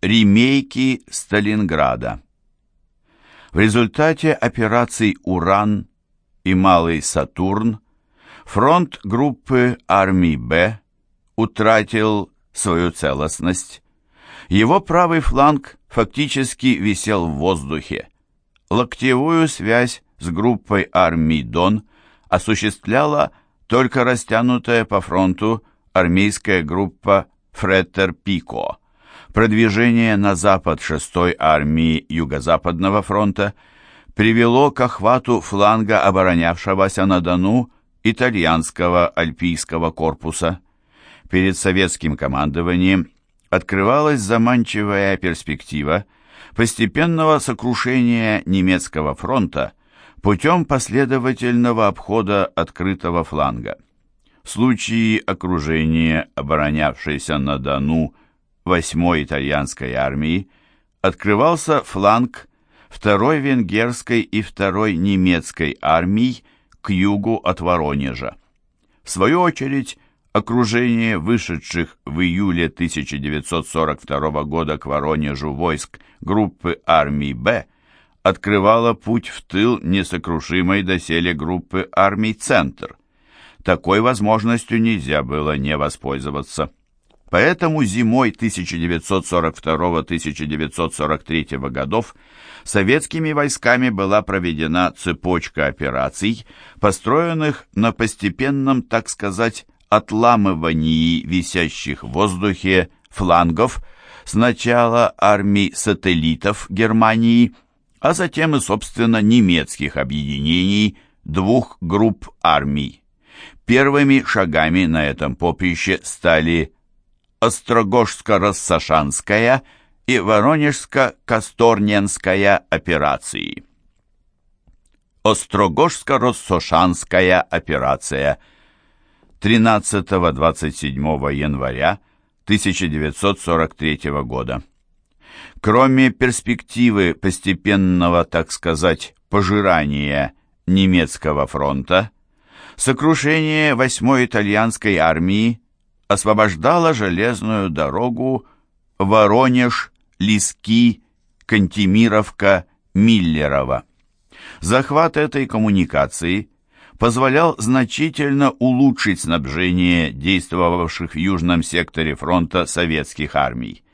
Ремейки Сталинграда В результате операций «Уран» и «Малый Сатурн» фронт группы армий «Б» утратил свою целостность. Его правый фланг фактически висел в воздухе. Локтевую связь с группой армий «Дон» осуществляла только растянутая по фронту армейская группа «Фреттер-Пико». Продвижение на запад 6-й армии Юго-Западного фронта привело к охвату фланга оборонявшегося на Дону итальянского альпийского корпуса. Перед советским командованием открывалась заманчивая перспектива постепенного сокрушения немецкого фронта путем последовательного обхода открытого фланга. В случае окружения оборонявшейся на Дону 8-й итальянской армии открывался фланг 2-й венгерской и 2-й немецкой армий к югу от Воронежа. В свою очередь, окружение вышедших в июле 1942 года к Воронежу войск группы армий «Б» открывало путь в тыл несокрушимой доселе группы армий «Центр». Такой возможностью нельзя было не воспользоваться. Поэтому зимой 1942-1943 годов советскими войсками была проведена цепочка операций, построенных на постепенном, так сказать, отламывании висящих в воздухе флангов сначала армий сателлитов Германии, а затем и, собственно, немецких объединений двух групп армий. Первыми шагами на этом поприще стали Острогожско-Рассашанская и Воронежско-Касторненская операции. Острогожско-Рассошанская операция 13-27 января 1943 года. Кроме перспективы постепенного, так сказать, пожирания немецкого фронта, сокрушение 8-й итальянской армии освобождало железную дорогу Воронеж, Лиски, Кантемировка, Миллерово. Захват этой коммуникации позволял значительно улучшить снабжение действовавших в южном секторе фронта советских армий.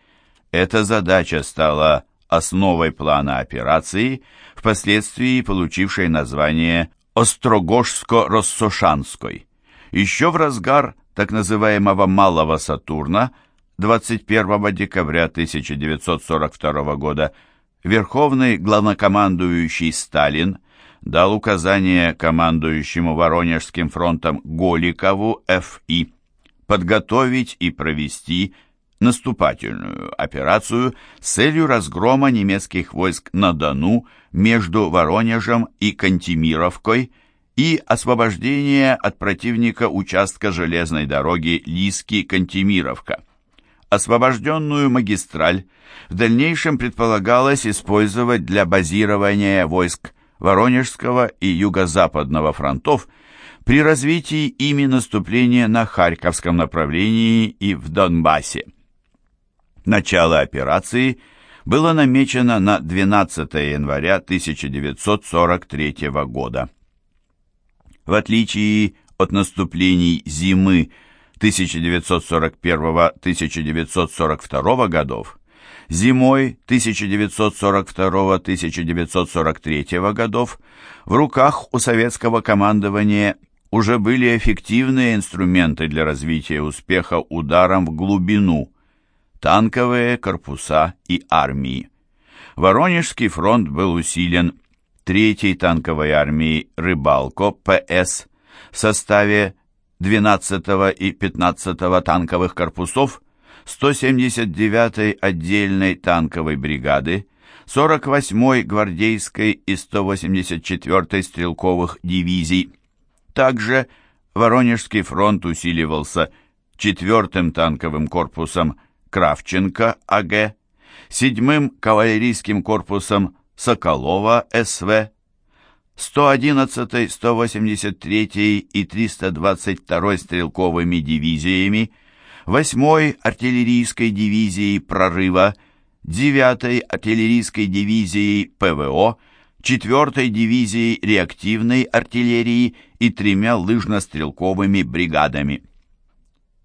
Эта задача стала основой плана операции, впоследствии получившей название Острогожско-Россошанской. Еще в разгар так называемого «Малого Сатурна» 21 декабря 1942 года Верховный главнокомандующий Сталин дал указание командующему Воронежским фронтом Голикову Ф.И. подготовить и провести наступательную операцию с целью разгрома немецких войск на Дону между Воронежем и Кантемировкой и освобождения от противника участка железной дороги Лиски-Кантемировка. Освобожденную магистраль в дальнейшем предполагалось использовать для базирования войск Воронежского и Юго-Западного фронтов при развитии ими наступления на Харьковском направлении и в Донбассе. Начало операции было намечено на 12 января 1943 года. В отличие от наступлений зимы 1941-1942 годов, зимой 1942-1943 годов в руках у советского командования уже были эффективные инструменты для развития успеха ударом в глубину, танковые корпуса и армии. Воронежский фронт был усилен 3-й танковой армией «Рыбалко» ПС в составе 12 и 15 танковых корпусов, 179-й отдельной танковой бригады, 48-й гвардейской и 184-й стрелковых дивизий. Также Воронежский фронт усиливался 4-м танковым корпусом Кравченко АГ, 7-м кавалерийским корпусом Соколова СВ, 111-й, 183-й и 322-й стрелковыми дивизиями, 8-й артиллерийской дивизией прорыва, 9-й артиллерийской дивизией ПВО, 4-й дивизией реактивной артиллерии и тремя лыжно-стрелковыми бригадами.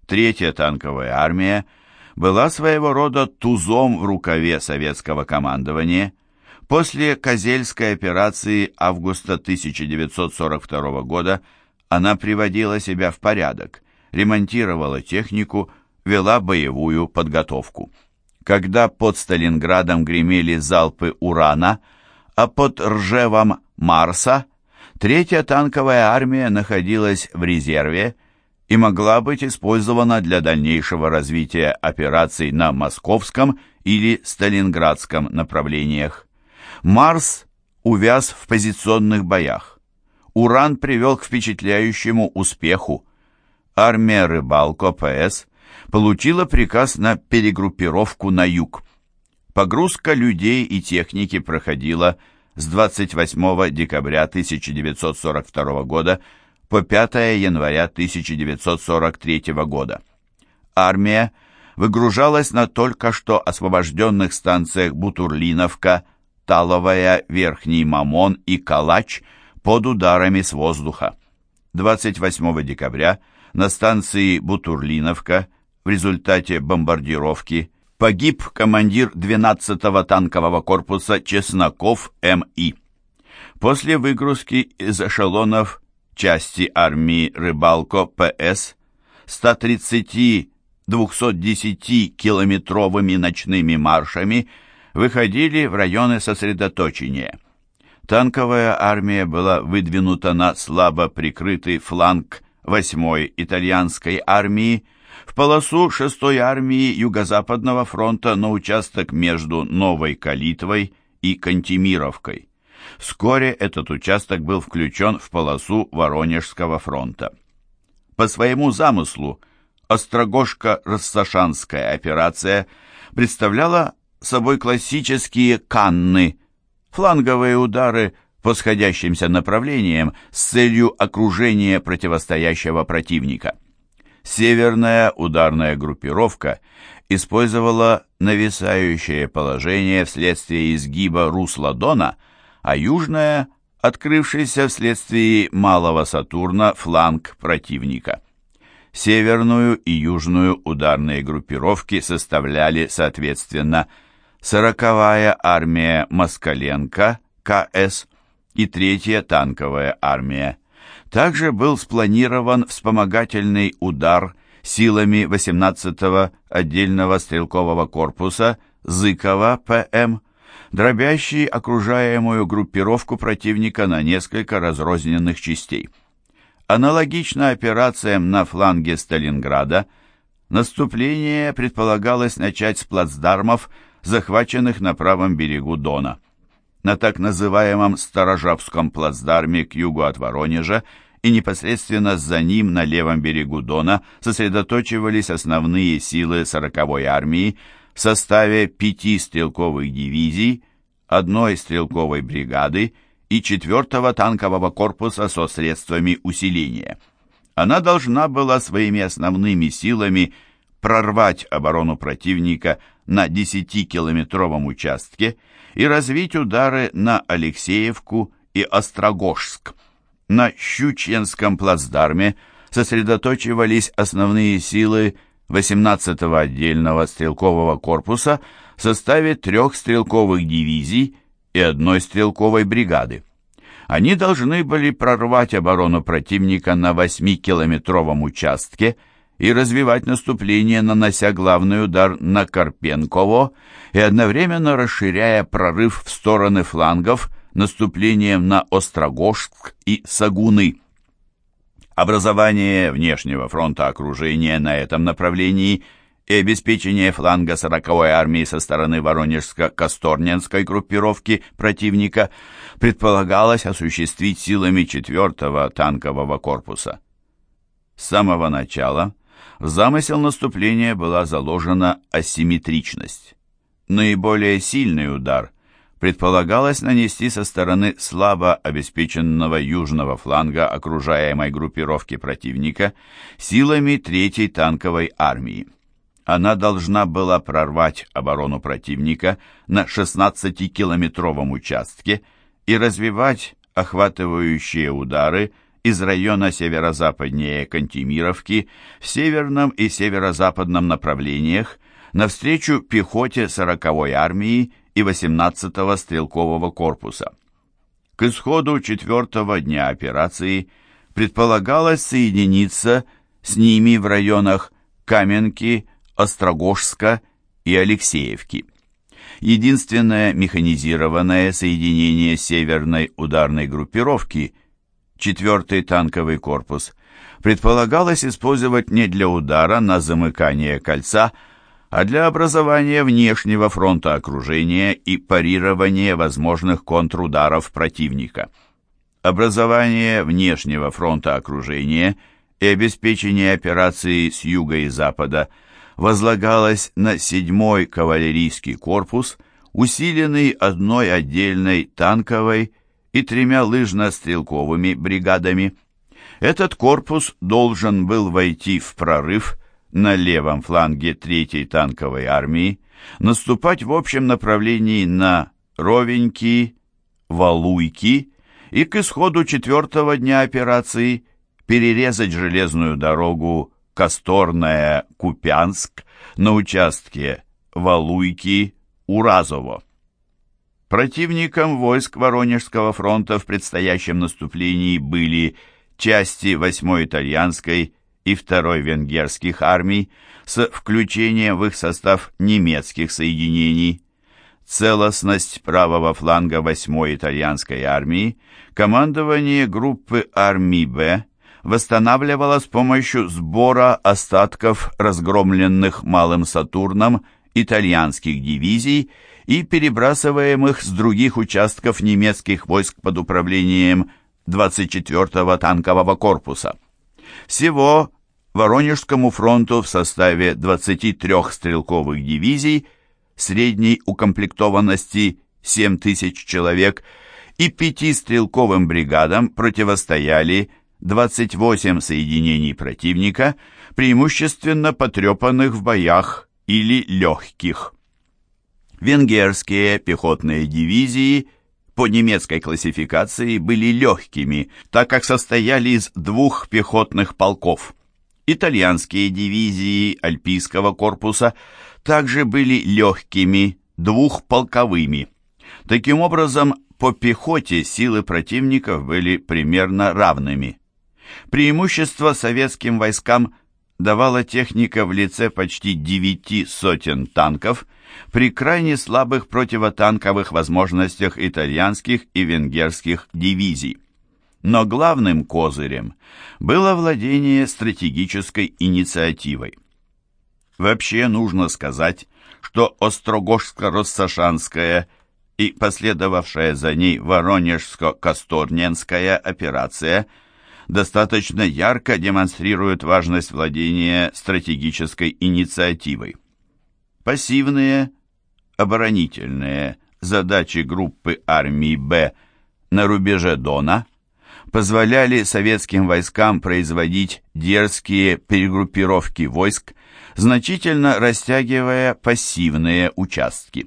Третья танковая армия была своего рода тузом в рукаве советского командования. После Козельской операции августа 1942 года она приводила себя в порядок, ремонтировала технику, вела боевую подготовку. Когда под Сталинградом гремели залпы урана, а под Ржевом Марса, третья танковая армия находилась в резерве и могла быть использована для дальнейшего развития операций на московском или сталинградском направлениях. Марс увяз в позиционных боях. Уран привел к впечатляющему успеху. Армия Рыбалко ПС получила приказ на перегруппировку на юг. Погрузка людей и техники проходила с 28 декабря 1942 года по 5 января 1943 года. Армия выгружалась на только что освобожденных станциях Бутурлиновка, Таловая, Верхний Мамон и Калач под ударами с воздуха. 28 декабря на станции Бутурлиновка в результате бомбардировки погиб командир 12-го танкового корпуса Чесноков М.И. После выгрузки из эшелонов части армии Рыбалко ПС 130-210 километровыми ночными маршами выходили в районы сосредоточения. Танковая армия была выдвинута на слабо прикрытый фланг 8-й итальянской армии, в полосу 6-й армии Юго-Западного фронта на участок между Новой Калитвой и Кантемировкой. Вскоре этот участок был включен в полосу Воронежского фронта. По своему замыслу Острогожко-Рассашанская операция представляла собой классические канны, фланговые удары по сходящимся направлениям с целью окружения противостоящего противника. Северная ударная группировка использовала нависающее положение вследствие изгиба русла Дона, а южная – открывшийся вследствие малого Сатурна фланг противника. Северную и южную ударные группировки составляли, соответственно, 40-я армия Москаленко, КС, и 3-я танковая армия. Также был спланирован вспомогательный удар силами 18-го отдельного стрелкового корпуса Зыкова ПМ, дробящий окружаемую группировку противника на несколько разрозненных частей. Аналогично операциям на фланге Сталинграда, наступление предполагалось начать с плацдармов, захваченных на правом берегу Дона на так называемом Сторожавском плацдарме к югу от Воронежа и непосредственно за ним на левом берегу Дона сосредоточивались основные силы 40-й армии в составе пяти стрелковых дивизий, одной стрелковой бригады и 4-го танкового корпуса со средствами усиления. Она должна была своими основными силами прорвать оборону противника на 10-километровом участке и развить удары на Алексеевку и Острогожск. На Щучьенском плацдарме сосредоточивались основные силы 18-го отдельного стрелкового корпуса в составе трех стрелковых дивизий и одной стрелковой бригады. Они должны были прорвать оборону противника на 8-километровом участке – и развивать наступление, нанося главный удар на Карпенково и одновременно расширяя прорыв в стороны флангов наступлением на Острогожск и Сагуны. Образование внешнего фронта окружения на этом направлении и обеспечение фланга 40-й армии со стороны Воронежско-Косторненской группировки противника предполагалось осуществить силами 4-го танкового корпуса. С самого начала в замысел наступления была заложена асимметричность. Наиболее сильный удар предполагалось нанести со стороны слабо обеспеченного южного фланга окружаемой группировки противника силами 3-й танковой армии. она должна была прорвать оборону противника на 16-километровом участке и развивать охватывающие удары из района северо-западнее Кантемировки в северном и северо-западном направлениях навстречу пехоте 40-й армии и 18-го стрелкового корпуса. К исходу четвертого дня операции предполагалось соединиться с ними в районах Каменки, Острогожска и Алексеевки. Единственное механизированное соединение северной ударной группировки, 4-й танковый корпус, предполагалось использовать не для удара на замыкание кольца, а для образования внешнего фронта окружения и парирования возможных контрударов противника. Образование внешнего фронта окружения и обеспечение операции с юга и запада возлагалось на 7-й кавалерийский корпус, усиленный одной отдельной танковой и тремя лыжно-стрелковыми бригадами. Этот корпус должен был войти в прорыв на левом фланге 3-й танковой армии, наступать в общем направлении на Ровеньки, Валуйки и к исходу четвертого дня операции перерезать железную дорогу Косторная-Купянск на участке Валуйки-Уразово. Противником войск Воронежского фронта в предстоящем наступлении были части 8-й итальянской и 2-й венгерских армий с включением в их состав немецких соединений. Целостность правого фланга 8-й итальянской армии командование группы армий «Б» восстанавливала с помощью сбора остатков разгромленных Малым Сатурном итальянских дивизий и перебрасываемых с других участков немецких войск под управлением 24-го танкового корпуса. Всего Воронежскому фронту в составе 23 стрелковых дивизий средней укомплектованности 7 тысяч человек и пяти стрелковым бригадам противостояли 28 соединений противника, преимущественно потрепанных в боях или легких. Венгерские пехотные дивизии по немецкой классификации были легкими, так как состояли из двух пехотных полков. Итальянские дивизии Альпийского корпуса также были легкими, двухполковыми. Таким образом, по пехоте силы противников были примерно равными. Преимущество советским войскам давала техника в лице почти девяти сотен танков при крайне слабых противотанковых возможностях итальянских и венгерских дивизий. Но главным козырем было владение стратегической инициативой. Вообще нужно сказать, что Острогожско-Россошанская и последовавшая за ней Воронежско-Косторненская операция – достаточно ярко демонстрирует важность владения стратегической инициативой. Пассивные, оборонительные задачи группы армии «Б» на рубеже Дона позволяли советским войскам производить дерзкие перегруппировки войск, значительно растягивая пассивные участки.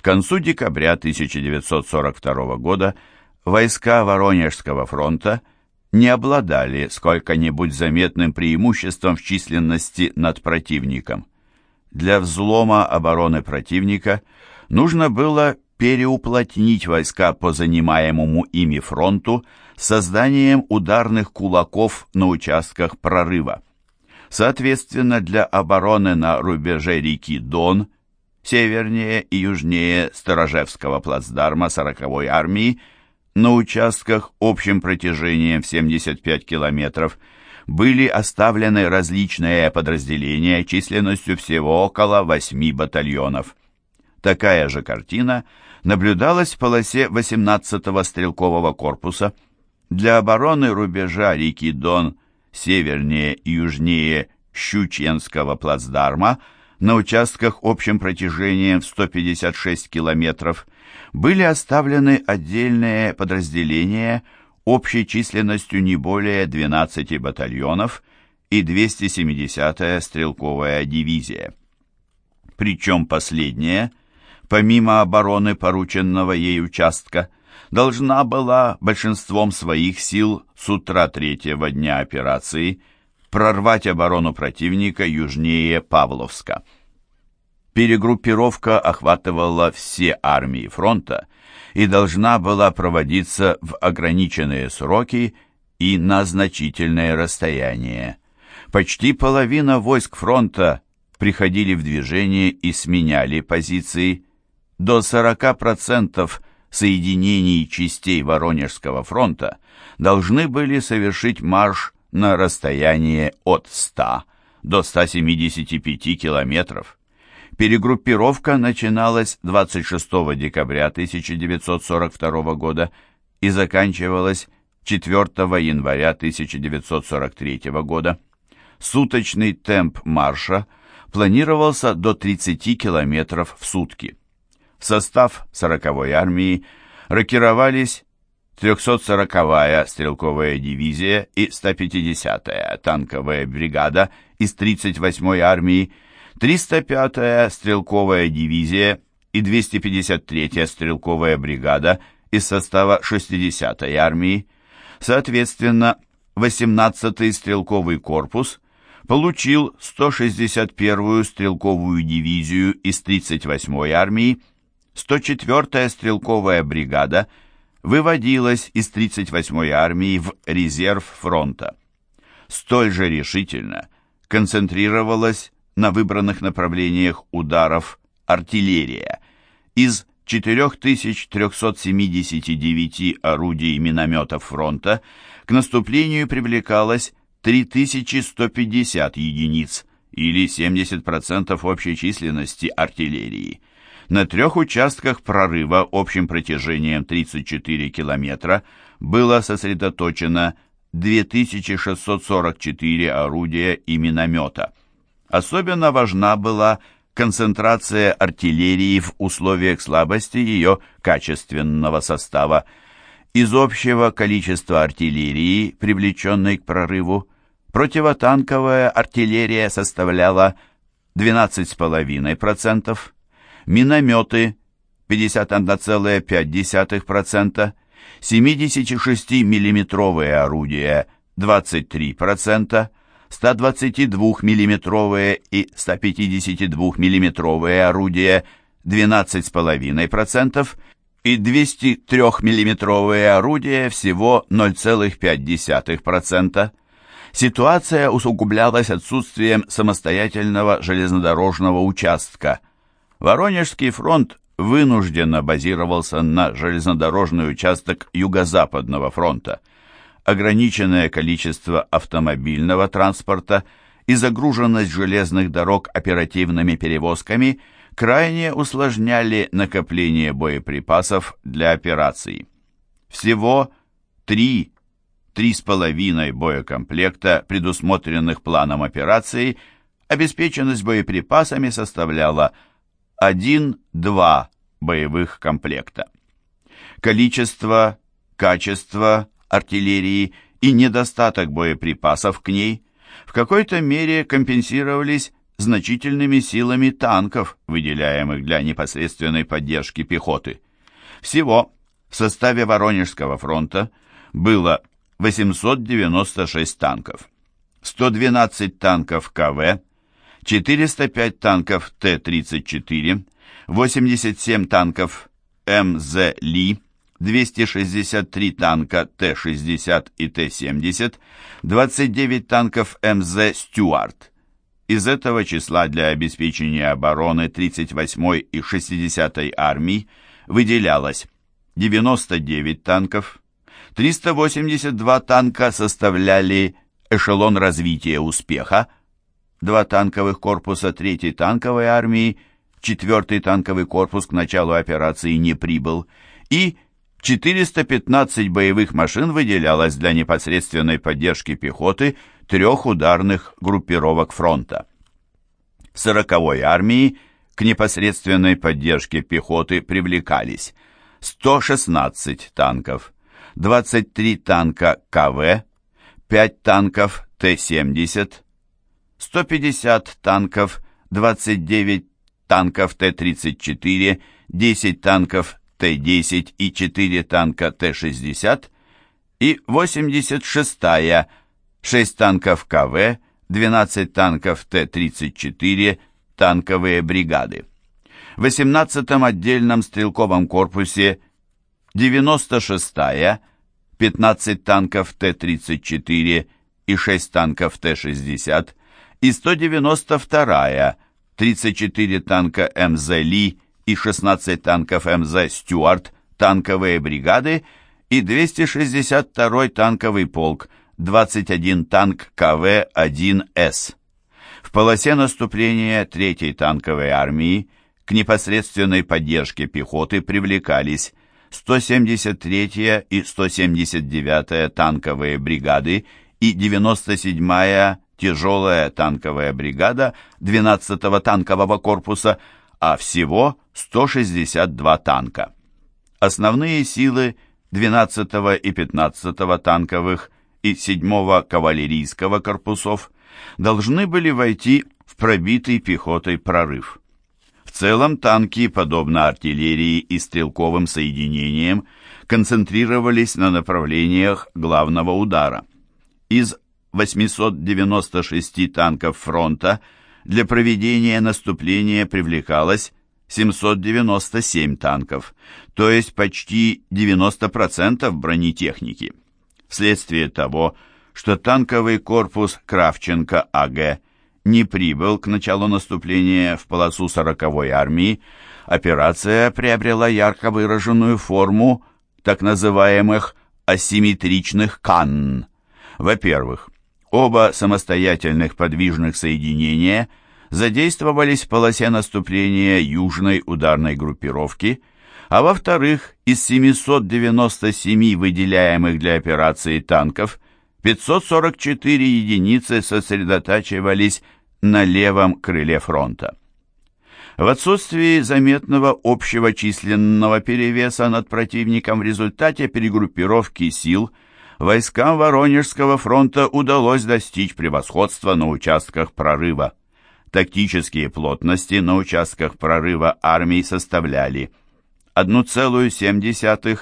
К концу декабря 1942 года войска Воронежского фронта – не обладали сколько-нибудь заметным преимуществом в численности над противником. Для взлома обороны противника нужно было переуплотнить войска по занимаемому ими фронту созданием ударных кулаков на участках прорыва. Соответственно, для обороны на рубеже реки Дон, севернее и южнее Сторожевского плацдарма 40-й армии, на участках общим протяжением в 75 километров были оставлены различные подразделения численностью всего около 8 батальонов. Такая же картина наблюдалась в полосе 18-го стрелкового корпуса. Для обороны рубежа реки Дон севернее и южнее Щучьенского плацдарма на участках общим протяжением в 156 километров были оставлены отдельные подразделения общей численностью не более 12 батальонов и 270-я стрелковая дивизия. Причем последняя, помимо обороны порученного ей участка, должна была большинством своих сил с утра третьего дня операции прорвать оборону противника южнее Павловска. Перегруппировка охватывала все армии фронта и должна была проводиться в ограниченные сроки и на значительное расстояние. Почти половина войск фронта приходили в движение и сменяли позиции. До 40% соединений частей Воронежского фронта должны были совершить марш на расстояние от 100 до 175 километров. Перегруппировка начиналась 26 декабря 1942 года и заканчивалась 4 января 1943 года. Суточный темп марша планировался до 30 километров в сутки. В состав 40-й армии рокировались 340-я стрелковая дивизия и 150-я танковая бригада из 38-й армии, 305-я стрелковая дивизия и 253-я стрелковая бригада из состава 60-й армии. Соответственно, 18-й стрелковый корпус получил 161-ю стрелковую дивизию из 38-й армии, 104-я стрелковая бригада выводилась из 38-й армии в резерв фронта. Столь же решительно концентрировалась на выбранных направлениях ударов артиллерия. Из 4379 орудий и минометов фронта к наступлению привлекалось 3150 единиц или 70% общей численности артиллерии. На трех участках прорыва общим протяжением 34 километра было сосредоточено 2644 орудия и миномета. Особенно важна была концентрация артиллерии в условиях слабости ее качественного состава. Из общего количества артиллерии, привлеченной к прорыву, противотанковая артиллерия составляла 12,5%, минометы 51,5%, 76 миллиметровые орудия 23%, 122 миллиметровые и 152 миллиметровые орудия 12,5% и 203 миллиметровые орудия всего 0,5%. Ситуация усугублялась отсутствием самостоятельного железнодорожного участка. Воронежский фронт вынужденно базировался на железнодорожный участок Юго-Западного фронта. Ограниченное количество автомобильного транспорта и загруженность железных дорог оперативными перевозками крайне усложняли накопление боеприпасов для операций. Всего три три с половиной боекомплекта, предусмотренных планом операции, обеспеченность боеприпасами составляла 1-2 боевых комплекта. Количество, качество артиллерии и недостаток боеприпасов к ней в какой-то мере компенсировались значительными силами танков, выделяемых для непосредственной поддержки пехоты. Всего в составе Воронежского фронта было 896 танков, 112 танков КВ, 405 танков Т-34, 87 танков МЗ Ли, 263 танка Т-60 и Т-70, 29 танков МЗ Стюарт. Из этого числа для обеспечения обороны 38-й и 60-й армий выделялось 99 танков, 382 танка составляли эшелон развития успеха, два танковых корпуса 3-й танковой армии, 4-й танковый корпус к началу операции не прибыл, и 415 боевых машин выделялось для непосредственной поддержки пехоты трех ударных группировок фронта. В 40-й армии к непосредственной поддержке пехоты привлекались 116 танков, 23 танка КВ, 5 танков Т-70, 150 танков, 29 танков Т-34, 10 танков Т-10 и 4 танка Т-60 и 86-я, 6 танков КВ, 12 танков Т-34, танковые бригады. В 18-м отдельном стрелковом корпусе 96-я, 15 танков Т-34 и 6 танков Т-60 и 192-я, 34 танка МЗ Ли и 16 танков МЗ Стюарт, танковые бригады и 262-й танковый полк, 21 танк КВ-1С. В полосе наступления 3-й танковой армии к непосредственной поддержке пехоты привлекались 173-я и 179-я танковые бригады и 97-я тяжелая танковая бригада 12-го танкового корпуса, а всего 162 танка. Основные силы 12-го и 15-го танковых и 7-го кавалерийского корпусов должны были войти в пробитый пехотой прорыв. В целом танки, подобно артиллерии и стрелковым соединениям, концентрировались на направлениях главного удара. Из 896 танков фронта для проведения наступления привлекалось 797 танков, то есть почти 90% бронетехники. Вследствие того, что танковый корпус Кравченко АГ не прибыл к началу наступления в полосу 40-й армии, операция приобрела ярко выраженную форму так называемых асимметричных канн. Во-первых, Оба самостоятельных подвижных соединения задействовались в полосе наступления южной ударной группировки, а во-вторых, из 797 выделяемых для операции танков 544 единицы сосредотачивались на левом крыле фронта. В отсутствии заметного общего численного перевеса над противником в результате перегруппировки сил – войскам Воронежского фронта удалось достичь превосходства на участках прорыва. Тактические плотности на участках прорыва армии составляли 1,7,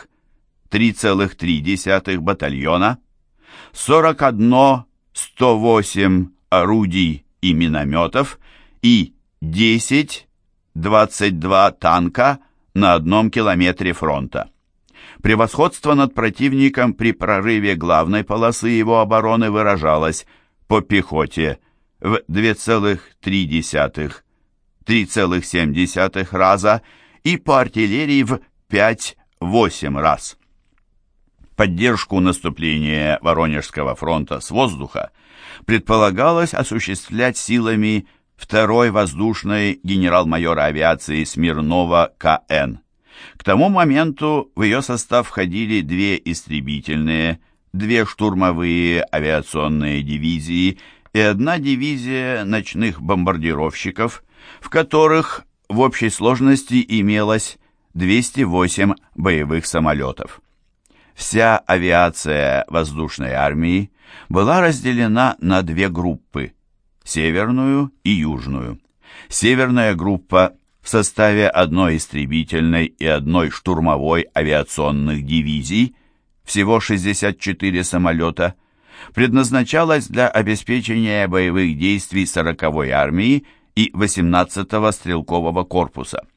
3,3 батальона, 41, 108 орудий и минометов и 10, 22 танка на одном километре фронта. Превосходство над противником при прорыве главной полосы его обороны выражалось по пехоте в 2,3-3,7 раза и по артиллерии в 5-8 раз. Поддержку наступления Воронежского фронта с воздуха предполагалось осуществлять силами второй воздушной генерал-майора авиации Смирнова К.Н. К тому моменту в ее состав входили две истребительные, две штурмовые авиационные дивизии и одна дивизия ночных бомбардировщиков, в которых в общей сложности имелось 208 боевых самолетов. Вся авиация воздушной армии была разделена на две группы – северную и южную. Северная группа в составе одной истребительной и одной штурмовой авиационных дивизий, всего 64 самолета, предназначалась для обеспечения боевых действий 40-й армии и 18-го стрелкового корпуса.